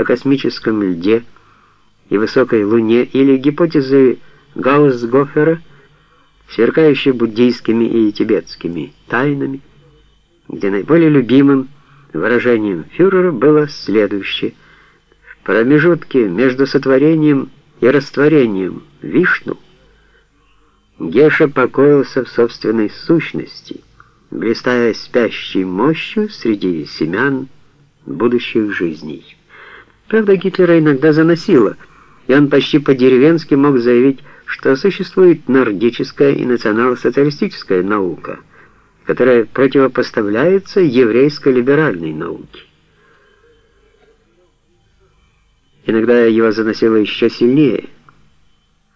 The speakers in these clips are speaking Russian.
о космическом льде и высокой луне или гипотезы Гаусс-Гофера, сверкающей буддийскими и тибетскими тайнами, где наиболее любимым выражением фюрера было следующее. В промежутке между сотворением и растворением Вишну Геша покоился в собственной сущности, блистая спящей мощью среди семян будущих жизней. Правда, Гитлера иногда заносило, и он почти по-деревенски мог заявить, что существует нордическая и национал-социалистическая наука, которая противопоставляется еврейско-либеральной науке. Иногда его заносило еще сильнее,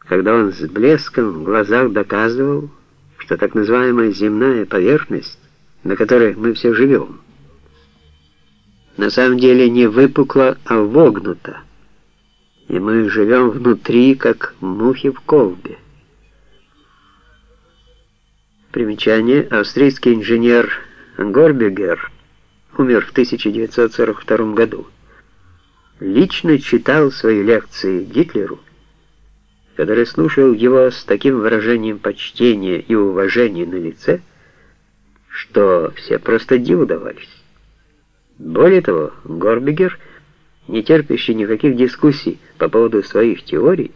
когда он с блеском в глазах доказывал, что так называемая земная поверхность, на которой мы все живем, на самом деле не выпукла, а вогнута, и мы живем внутри, как мухи в колбе. Примечание. Австрийский инженер Горбегер умер в 1942 году. Лично читал свои лекции Гитлеру, который слушал его с таким выражением почтения и уважения на лице, что все просто диву давались. Более того, Горбигер, не терпящий никаких дискуссий по поводу своих теорий,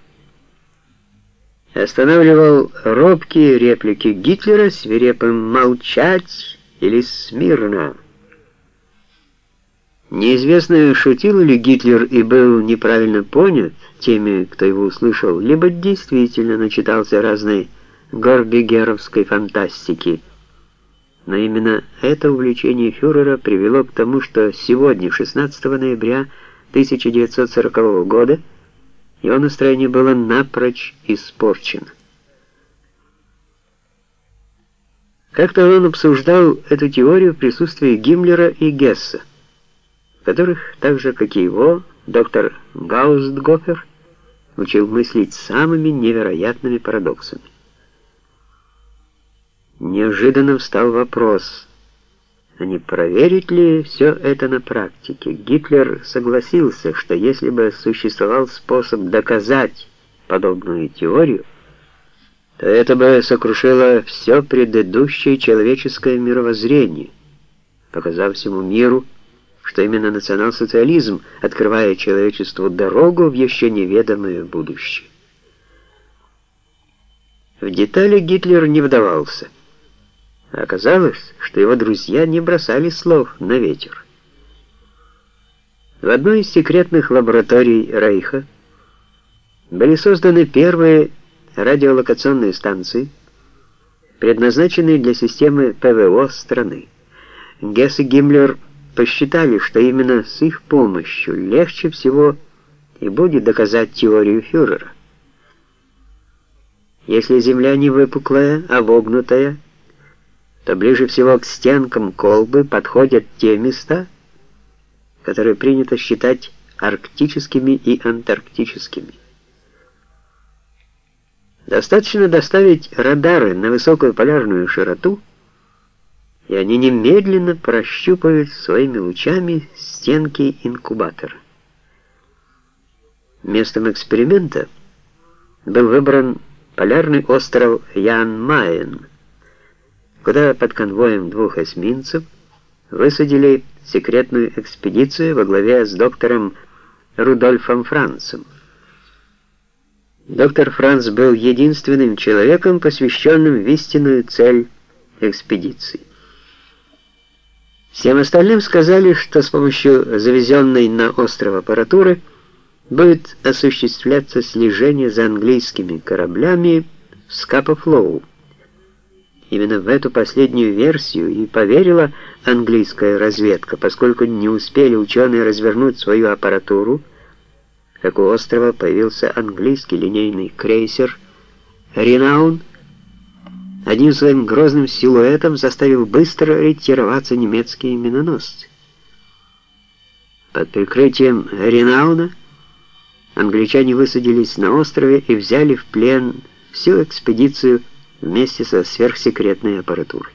останавливал робкие реплики Гитлера свирепым «молчать» или «смирно». Неизвестно, шутил ли Гитлер и был неправильно понят теми, кто его услышал, либо действительно начитался разной горбигеровской фантастики. Но именно это увлечение фюрера привело к тому, что сегодня, 16 ноября 1940 года, его настроение было напрочь испорчено. Как-то он обсуждал эту теорию в присутствии Гиммлера и Гесса которых, так же, как и его, доктор Гаустгофер учил мыслить самыми невероятными парадоксами. Неожиданно встал вопрос, а не проверить ли все это на практике? Гитлер согласился, что если бы существовал способ доказать подобную теорию, то это бы сокрушило все предыдущее человеческое мировоззрение, показав всему миру, что именно национал-социализм открывает человечеству дорогу в еще неведомое будущее. В детали Гитлер не вдавался. Оказалось, что его друзья не бросали слов на ветер. В одной из секретных лабораторий Рейха были созданы первые радиолокационные станции, предназначенные для системы ПВО страны. Гесс и Гиммлер посчитали, что именно с их помощью легче всего и будет доказать теорию фюрера. Если Земля не выпуклая, а вогнутая, то ближе всего к стенкам колбы подходят те места, которые принято считать арктическими и антарктическими. Достаточно доставить радары на высокую полярную широту, и они немедленно прощупывают своими лучами стенки инкубатора. Местом эксперимента был выбран полярный остров Ян-Майен, куда под конвоем двух эсминцев высадили секретную экспедицию во главе с доктором Рудольфом Францем. Доктор Франц был единственным человеком, посвященным в истинную цель экспедиции. Всем остальным сказали, что с помощью завезенной на остров аппаратуры будет осуществляться слежение за английскими кораблями в Скапа-Флоу. Именно в эту последнюю версию и поверила английская разведка, поскольку не успели ученые развернуть свою аппаратуру, как у острова появился английский линейный крейсер «Ренаун», одним своим грозным силуэтом заставил быстро ретироваться немецкие миноносцы. Под прикрытием Ренауна англичане высадились на острове и взяли в плен всю экспедицию вместе со сверхсекретной аппаратурой.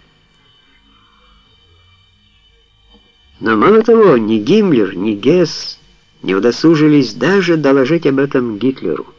Но мало того, ни Гиммлер, ни Гесс не удосужились даже доложить об этом Гитлеру.